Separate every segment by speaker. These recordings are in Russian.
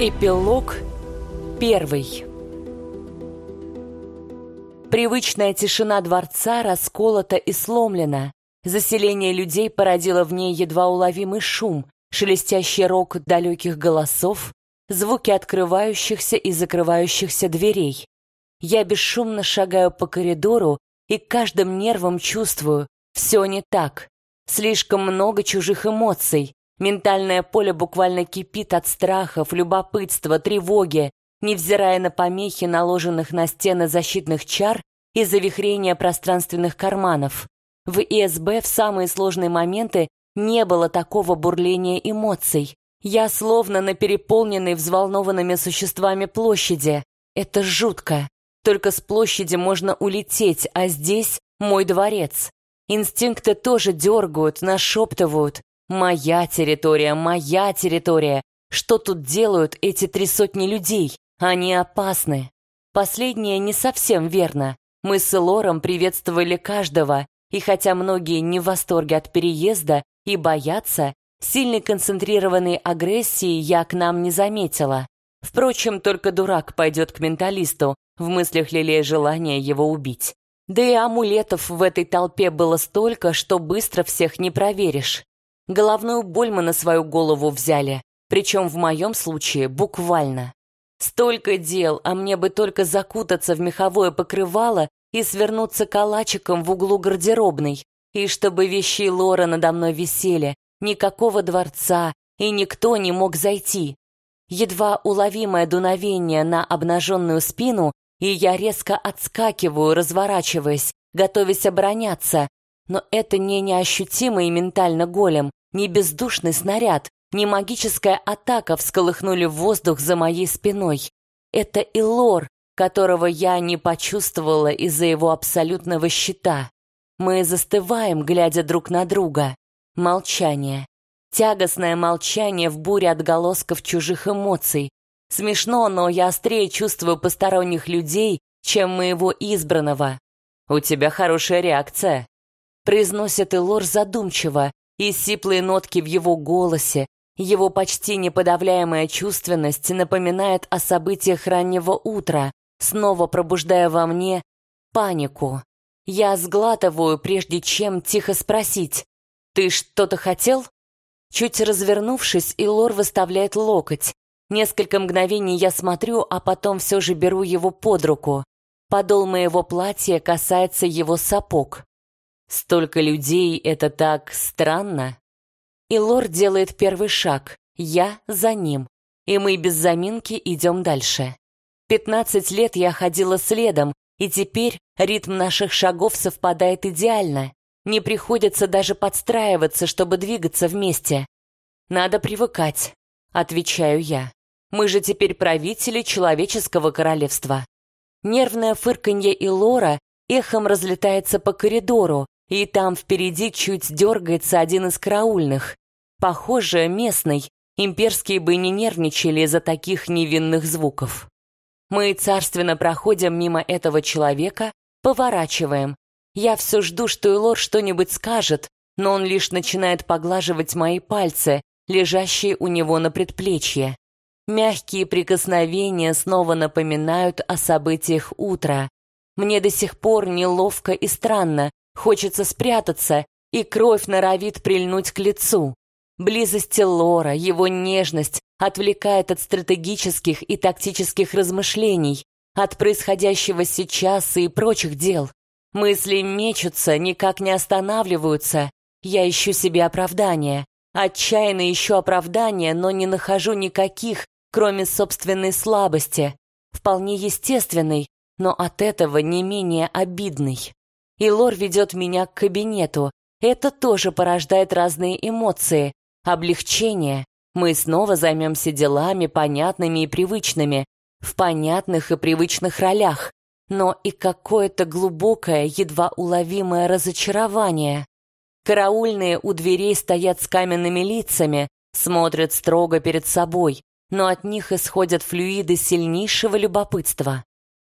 Speaker 1: Эпилог первый. Привычная тишина дворца расколота и сломлена. Заселение людей породило в ней едва уловимый шум, шелестящий рок далеких голосов, звуки открывающихся и закрывающихся дверей. Я бесшумно шагаю по коридору и каждым нервом чувствую, все не так. Слишком много чужих эмоций, Ментальное поле буквально кипит от страхов, любопытства, тревоги, невзирая на помехи, наложенных на стены защитных чар и завихрения пространственных карманов. В ИСБ в самые сложные моменты не было такого бурления эмоций. Я словно на переполненной взволнованными существами площади. Это жутко. Только с площади можно улететь, а здесь мой дворец. Инстинкты тоже дергают, нашептывают. Моя территория, моя территория. Что тут делают эти три сотни людей? Они опасны. Последнее не совсем верно. Мы с Лором приветствовали каждого, и хотя многие не в восторге от переезда и боятся, сильной концентрированной агрессии я к нам не заметила. Впрочем, только дурак пойдет к менталисту, в мыслях лелея желание его убить. Да и амулетов в этой толпе было столько, что быстро всех не проверишь. Головную боль мы на свою голову взяли, причем в моем случае буквально. Столько дел, а мне бы только закутаться в меховое покрывало и свернуться калачиком в углу гардеробной, и чтобы вещи Лора надо мной висели, никакого дворца, и никто не мог зайти. Едва уловимое дуновение на обнаженную спину, и я резко отскакиваю, разворачиваясь, готовясь обороняться, но это не неощутимый ментально голем, ни бездушный снаряд, ни магическая атака всколыхнули воздух за моей спиной. Это Илор, которого я не почувствовала из-за его абсолютного щита. Мы застываем, глядя друг на друга. Молчание. Тягостное молчание в буре отголосков чужих эмоций. Смешно, но я острее чувствую посторонних людей, чем моего избранного. «У тебя хорошая реакция», — произносит Илор задумчиво, и сиплые нотки в его голосе, его почти неподавляемая чувственность напоминает о событиях раннего утра, снова пробуждая во мне панику. Я сглатываю, прежде чем тихо спросить «Ты что-то хотел?» Чуть развернувшись, Илор выставляет локоть. Несколько мгновений я смотрю, а потом все же беру его под руку. Подол моего платья касается его сапог. Столько людей — это так странно. И лорд делает первый шаг, я за ним, и мы без заминки идем дальше. Пятнадцать лет я ходила следом, и теперь ритм наших шагов совпадает идеально. Не приходится даже подстраиваться, чтобы двигаться вместе. Надо привыкать, отвечаю я. Мы же теперь правители человеческого королевства. Нервное фырканье Илора эхом разлетается по коридору, и там впереди чуть дергается один из караульных. Похоже, местный. Имперские бы не нервничали из-за таких невинных звуков. Мы царственно проходим мимо этого человека, поворачиваем. Я все жду, что Элор что-нибудь скажет, но он лишь начинает поглаживать мои пальцы, лежащие у него на предплечье. Мягкие прикосновения снова напоминают о событиях утра. Мне до сих пор неловко и странно, Хочется спрятаться, и кровь норовит прильнуть к лицу. Близость Лора, его нежность отвлекает от стратегических и тактических размышлений, от происходящего сейчас и прочих дел. Мысли мечутся, никак не останавливаются. Я ищу себе оправдания. Отчаянно ищу оправдания, но не нахожу никаких, кроме собственной слабости. Вполне естественной, но от этого не менее обидной и Лор ведет меня к кабинету. Это тоже порождает разные эмоции. Облегчение. Мы снова займемся делами, понятными и привычными, в понятных и привычных ролях. Но и какое-то глубокое, едва уловимое разочарование. Караульные у дверей стоят с каменными лицами, смотрят строго перед собой, но от них исходят флюиды сильнейшего любопытства.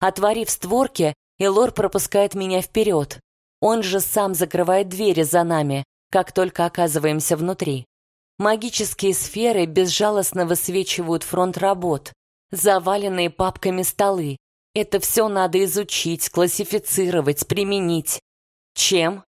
Speaker 1: Отворив створки, Элор пропускает меня вперед. Он же сам закрывает двери за нами, как только оказываемся внутри. Магические сферы безжалостно высвечивают фронт работ, заваленные папками столы. Это все надо изучить, классифицировать, применить. Чем?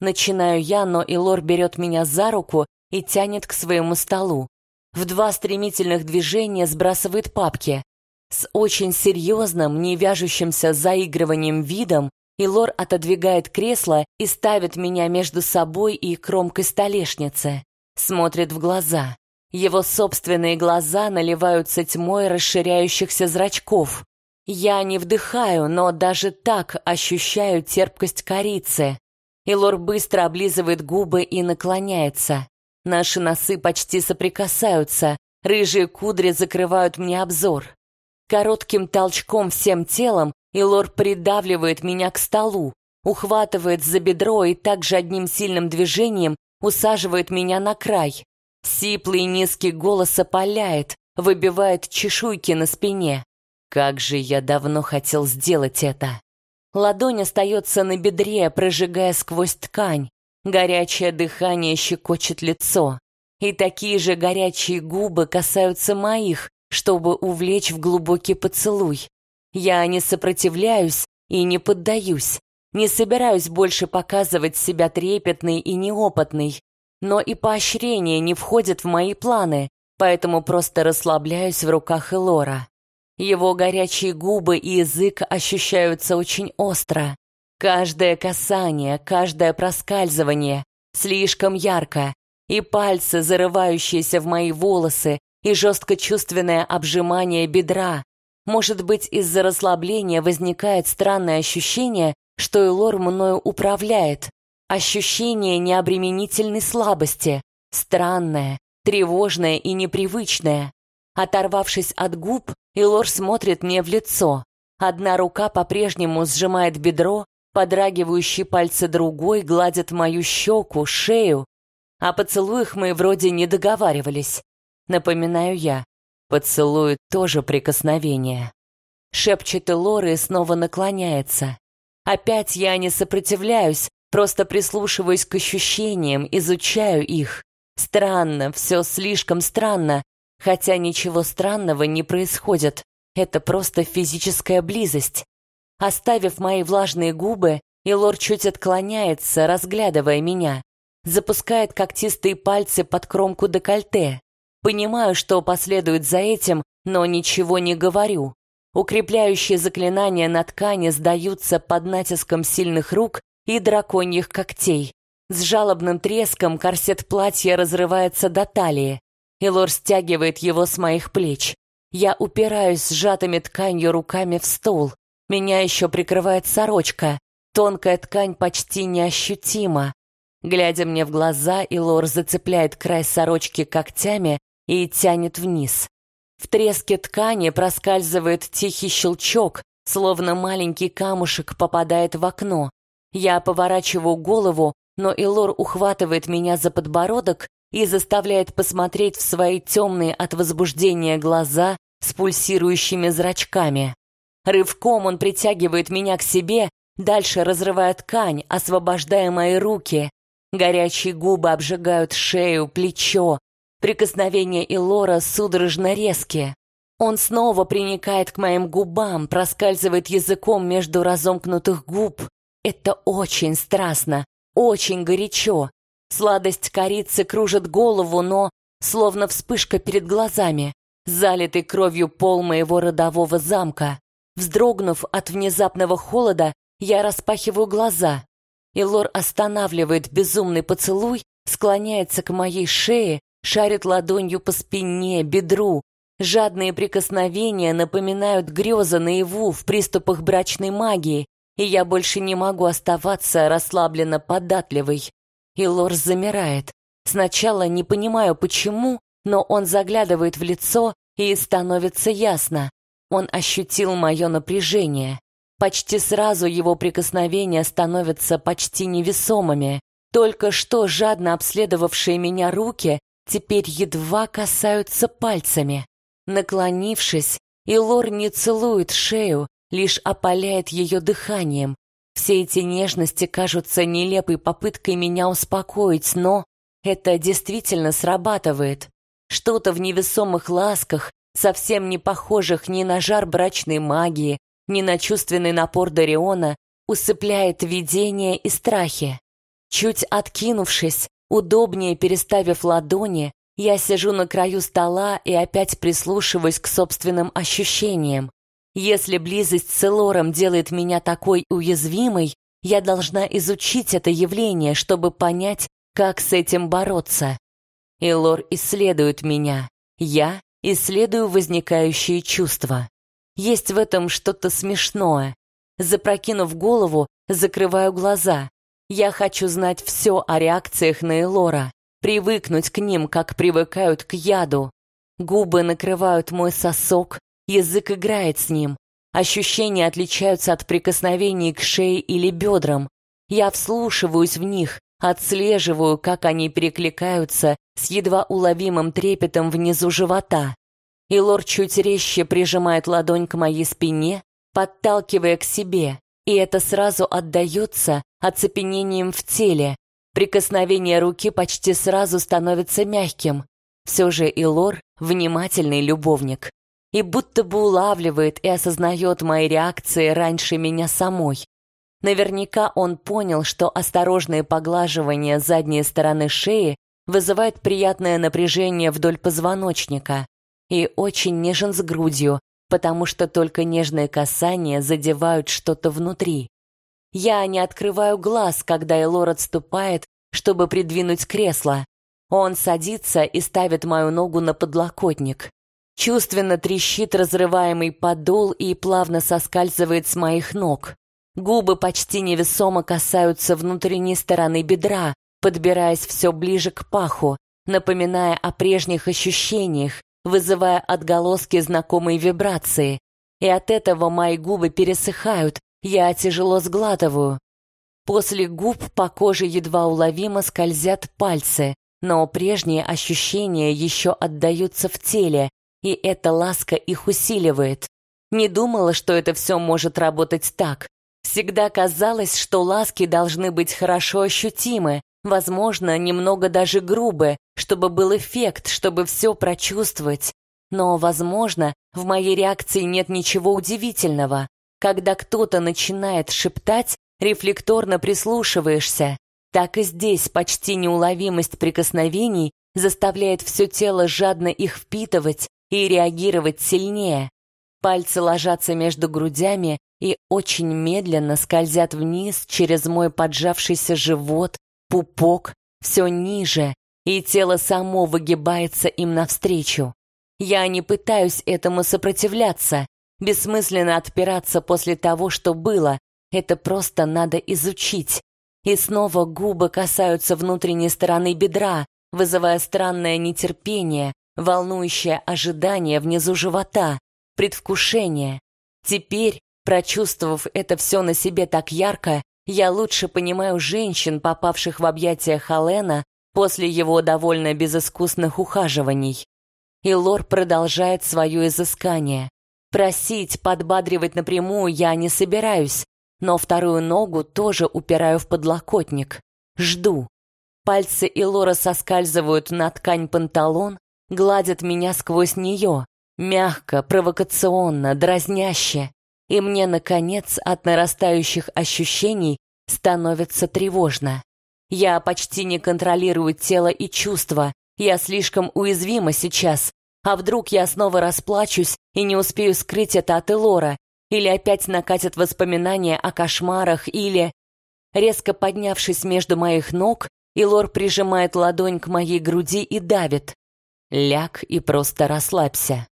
Speaker 1: Начинаю я, но Илор берет меня за руку и тянет к своему столу. В два стремительных движения сбрасывает папки. С очень серьезным, не вяжущимся заигрыванием видом Илор отодвигает кресло и ставит меня между собой и кромкой столешницы смотрит в глаза. Его собственные глаза наливаются тьмой расширяющихся зрачков. Я не вдыхаю, но даже так ощущаю терпкость корицы. Илор быстро облизывает губы и наклоняется. Наши носы почти соприкасаются, рыжие кудри закрывают мне обзор. Коротким толчком всем телом Илор придавливает меня к столу, ухватывает за бедро и также одним сильным движением усаживает меня на край. Сиплый низкий голос опаляет, выбивает чешуйки на спине. Как же я давно хотел сделать это. Ладонь остается на бедре, прожигая сквозь ткань. Горячее дыхание щекочет лицо. И такие же горячие губы касаются моих, чтобы увлечь в глубокий поцелуй. Я не сопротивляюсь и не поддаюсь. Не собираюсь больше показывать себя трепетной и неопытной, но и поощрение не входит в мои планы, поэтому просто расслабляюсь в руках Элора. Его горячие губы и язык ощущаются очень остро. Каждое касание, каждое проскальзывание слишком ярко, и пальцы, зарывающиеся в мои волосы, и жестко чувственное обжимание бедра. Может быть, из-за расслабления возникает странное ощущение, что Элор мною управляет. Ощущение необременительной слабости, странное, тревожное и непривычное. Оторвавшись от губ, Элор смотрит мне в лицо. Одна рука по-прежнему сжимает бедро, подрагивающие пальцы другой гладят мою щеку, шею. О поцелуях мы вроде не договаривались. Напоминаю я, поцелуй тоже прикосновение. Шепчет Элор и снова наклоняется. Опять я не сопротивляюсь, просто прислушиваюсь к ощущениям, изучаю их. Странно, все слишком странно, хотя ничего странного не происходит. Это просто физическая близость. Оставив мои влажные губы, Илор чуть отклоняется, разглядывая меня. Запускает когтистые пальцы под кромку декольте. Понимаю, что последует за этим, но ничего не говорю. Укрепляющие заклинания на ткани сдаются под натиском сильных рук и драконьих когтей. С жалобным треском корсет платья разрывается до талии. Илор стягивает его с моих плеч. Я упираюсь сжатыми тканью руками в стол. Меня еще прикрывает сорочка. Тонкая ткань почти неощутима. Глядя мне в глаза, Илор зацепляет край сорочки когтями и тянет вниз. В треске ткани проскальзывает тихий щелчок, словно маленький камушек попадает в окно. Я поворачиваю голову, но Илор ухватывает меня за подбородок и заставляет посмотреть в свои темные от возбуждения глаза с пульсирующими зрачками. Рывком он притягивает меня к себе, дальше разрывая ткань, освобождая мои руки. Горячие губы обжигают шею, плечо, Прикосновения Илора судорожно резкие. Он снова приникает к моим губам, проскальзывает языком между разомкнутых губ. Это очень страстно, очень горячо. Сладость корицы кружит голову, но, словно вспышка перед глазами, залитый кровью пол моего родового замка. Вздрогнув от внезапного холода, я распахиваю глаза. Илор останавливает безумный поцелуй, склоняется к моей шее, шарит ладонью по спине, бедру. Жадные прикосновения напоминают грезы наяву в приступах брачной магии, и я больше не могу оставаться расслабленно податливой. И Лорс замирает. Сначала не понимаю, почему, но он заглядывает в лицо, и становится ясно. Он ощутил мое напряжение. Почти сразу его прикосновения становятся почти невесомыми. Только что жадно обследовавшие меня руки теперь едва касаются пальцами. Наклонившись, Илор не целует шею, лишь опаляет ее дыханием. Все эти нежности кажутся нелепой попыткой меня успокоить, но это действительно срабатывает. Что-то в невесомых ласках, совсем не похожих ни на жар брачной магии, ни на чувственный напор Дариона, усыпляет видение и страхи. Чуть откинувшись, удобнее переставив ладони, я сижу на краю стола и опять прислушиваюсь к собственным ощущениям. Если близость с Элором делает меня такой уязвимой, я должна изучить это явление, чтобы понять, как с этим бороться. Элор исследует меня, я исследую возникающие чувства. Есть в этом что-то смешное. Запрокинув голову, закрываю глаза. Я хочу знать все о реакциях на Элора, привыкнуть к ним, как привыкают к яду. Губы накрывают мой сосок, язык играет с ним. Ощущения отличаются от прикосновений к шее или бедрам. Я вслушиваюсь в них, отслеживаю, как они перекликаются с едва уловимым трепетом внизу живота. И лор чуть резче прижимает ладонь к моей спине, подталкивая к себе, и это сразу отдается оцепенением в теле. Прикосновение руки почти сразу становится мягким. Все же Илор — внимательный любовник. И будто бы улавливает и осознает мои реакции раньше меня самой. Наверняка он понял, что осторожное поглаживание задней стороны шеи вызывает приятное напряжение вдоль позвоночника и очень нежен с грудью, потому что только нежные касания задевают что-то внутри. Я не открываю глаз, когда Элор отступает, чтобы придвинуть кресло. Он садится и ставит мою ногу на подлокотник. Чувственно трещит разрываемый подол и плавно соскальзывает с моих ног. Губы почти невесомо касаются внутренней стороны бедра, подбираясь все ближе к паху, напоминая о прежних ощущениях, вызывая отголоски знакомой вибрации. И от этого мои губы пересыхают, я тяжело сглатываю. После губ по коже едва уловимо скользят пальцы, но прежние ощущения еще отдаются в теле, и эта ласка их усиливает. Не думала, что это все может работать так. Всегда казалось, что ласки должны быть хорошо ощутимы, возможно, немного даже грубы, чтобы был эффект, чтобы все прочувствовать. Но, возможно, в моей реакции нет ничего удивительного. Когда кто-то начинает шептать, рефлекторно прислушиваешься. Так и здесь почти неуловимость прикосновений заставляет все тело жадно их впитывать и реагировать сильнее. Пальцы ложатся между грудями и очень медленно скользят вниз через мой поджавшийся живот, пупок, все ниже, и тело само выгибается им навстречу. Я не пытаюсь этому сопротивляться, бессмысленно отпираться после того, что было, это просто надо изучить. И снова губы касаются внутренней стороны бедра, вызывая странное нетерпение, волнующее ожидание внизу живота, предвкушение. Теперь, прочувствовав это все на себе так ярко, я лучше понимаю женщин, попавших в объятия Халена после его довольно безыскусных ухаживаний. И Лор продолжает свое изыскание. Просить, подбадривать напрямую я не собираюсь, но вторую ногу тоже упираю в подлокотник. Жду. Пальцы Илора соскальзывают на ткань панталон, гладят меня сквозь нее, Мягко, провокационно, дразняще. И мне, наконец, от нарастающих ощущений становится тревожно. Я почти не контролирую тело и чувства. Я слишком уязвима сейчас. А вдруг я снова расплачусь и не успею скрыть это от Элора? Или опять накатят воспоминания о кошмарах, или... Резко поднявшись между моих ног, Илор прижимает ладонь к моей груди и давит. Ляг и просто расслабься.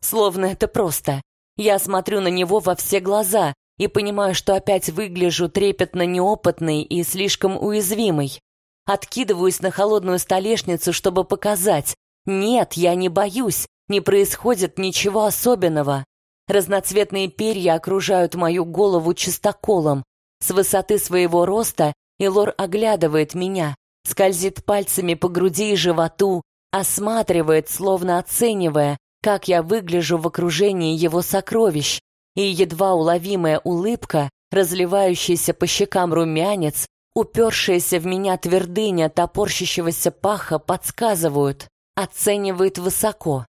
Speaker 1: Словно это просто. Я смотрю на него во все глаза и понимаю, что опять выгляжу трепетно неопытной и слишком уязвимой. Откидываюсь на холодную столешницу, чтобы показать. Нет, я не боюсь, не происходит ничего особенного. Разноцветные перья окружают мою голову чистоколом. С высоты своего роста Илор оглядывает меня, скользит пальцами по груди и животу, осматривает, словно оценивая, как я выгляжу в окружении его сокровищ, и едва уловимая улыбка, разливающийся по щекам румянец, Упершаяся в меня твердыня топорщащегося паха подсказывают, оценивает высоко.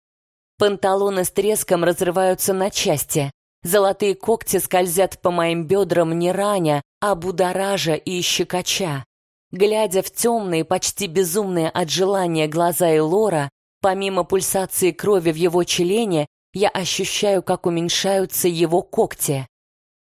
Speaker 1: Панталоны с треском разрываются на части. Золотые когти скользят по моим бедрам не раня, а будоража и щекоча. Глядя в темные, почти безумные от желания глаза Элора, помимо пульсации крови в его члене, я ощущаю, как уменьшаются его когти.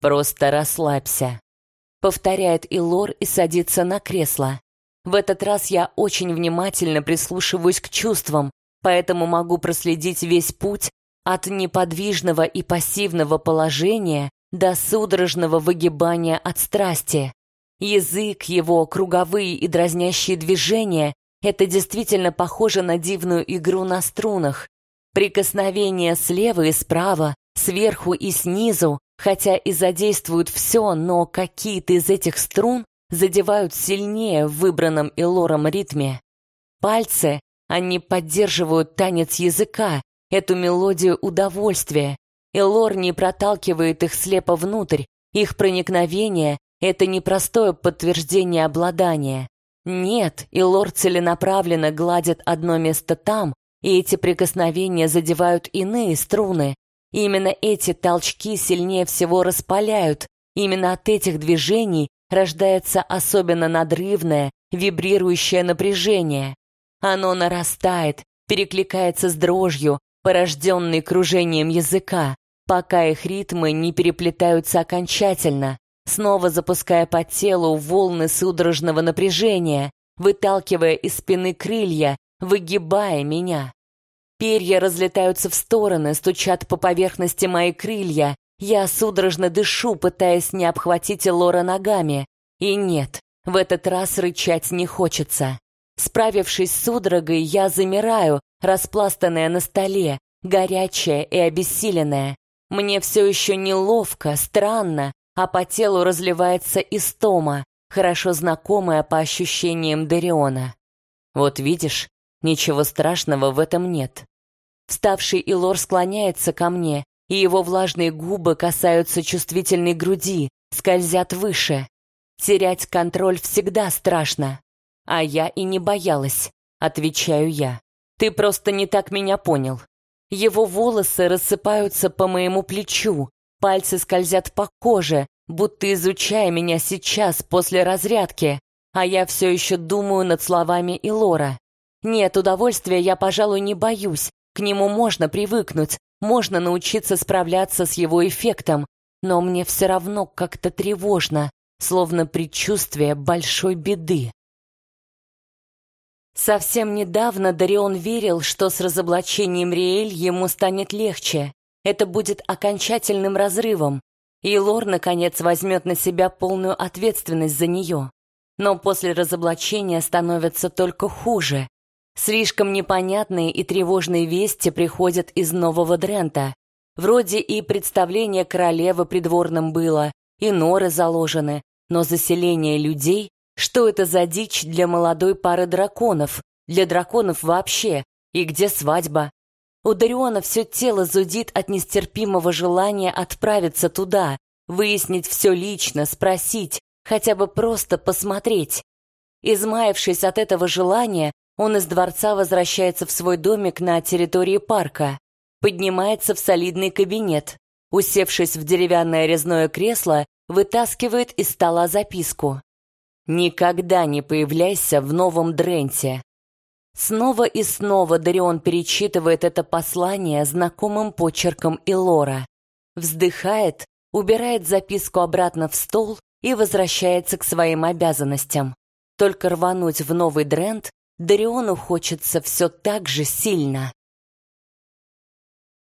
Speaker 1: «Просто расслабься», — повторяет Илор и садится на кресло. В этот раз я очень внимательно прислушиваюсь к чувствам, поэтому могу проследить весь путь от неподвижного и пассивного положения до судорожного выгибания от страсти. Язык его, круговые и дразнящие движения — это действительно похоже на дивную игру на струнах. Прикосновения слева и справа, сверху и снизу, хотя и задействуют все, но какие-то из этих струн задевают сильнее в выбранном Элором ритме. Пальцы, они поддерживают танец языка, эту мелодию удовольствия. Элор не проталкивает их слепо внутрь, их проникновение — это непростое подтверждение обладания. Нет, Элор целенаправленно гладит одно место там, и эти прикосновения задевают иные струны. Именно эти толчки сильнее всего распаляют, именно от этих движений рождается особенно надрывное, вибрирующее напряжение. Оно нарастает, перекликается с дрожью, порожденной кружением языка, пока их ритмы не переплетаются окончательно, снова запуская по телу волны судорожного напряжения, выталкивая из спины крылья, выгибая меня. Перья разлетаются в стороны, стучат по поверхности мои крылья. Я судорожно дышу, пытаясь не обхватить Лора ногами. И нет, в этот раз рычать не хочется. Справившись с судорогой, я замираю, распластанная на столе, горячая и обессиленная. Мне все еще неловко, странно, а по телу разливается истома, хорошо знакомая по ощущениям Дариона. Вот видишь, ничего страшного в этом нет. Вставший Илор склоняется ко мне, и его влажные губы касаются чувствительной груди, скользят выше. Терять контроль всегда страшно. А я и не боялась, отвечаю я. Ты просто не так меня понял. Его волосы рассыпаются по моему плечу, пальцы скользят по коже, будто изучая меня сейчас после разрядки, а я все еще думаю над словами Илора. Нет, удовольствия я, пожалуй, не боюсь, к нему можно привыкнуть, можно научиться справляться с его эффектом, но мне все равно как-то тревожно, словно предчувствие большой беды. Совсем недавно Дарион верил, что с разоблачением Риэль ему станет легче. Это будет окончательным разрывом, и Лор, наконец, возьмет на себя полную ответственность за нее. Но после разоблачения становится только хуже. Слишком непонятные и тревожные вести приходят из Нового Дрента. Вроде и представление королевы придворным было, и норы заложены, но заселение людей что это за дичь для молодой пары драконов, для драконов вообще, и где свадьба? У Дариона все тело зудит от нестерпимого желания отправиться туда, выяснить все лично, спросить, хотя бы просто посмотреть. Измаявшись от этого желания, он из дворца возвращается в свой домик на территории парка, поднимается в солидный кабинет, усевшись в деревянное резное кресло, вытаскивает из стола записку. Никогда не появляйся в новом Дренте. Снова и снова Дарион перечитывает это послание знакомым почерком Илора. Вздыхает, убирает записку обратно в стол и возвращается к своим обязанностям. Только рвануть в новый Дрент Дариону хочется все так же сильно.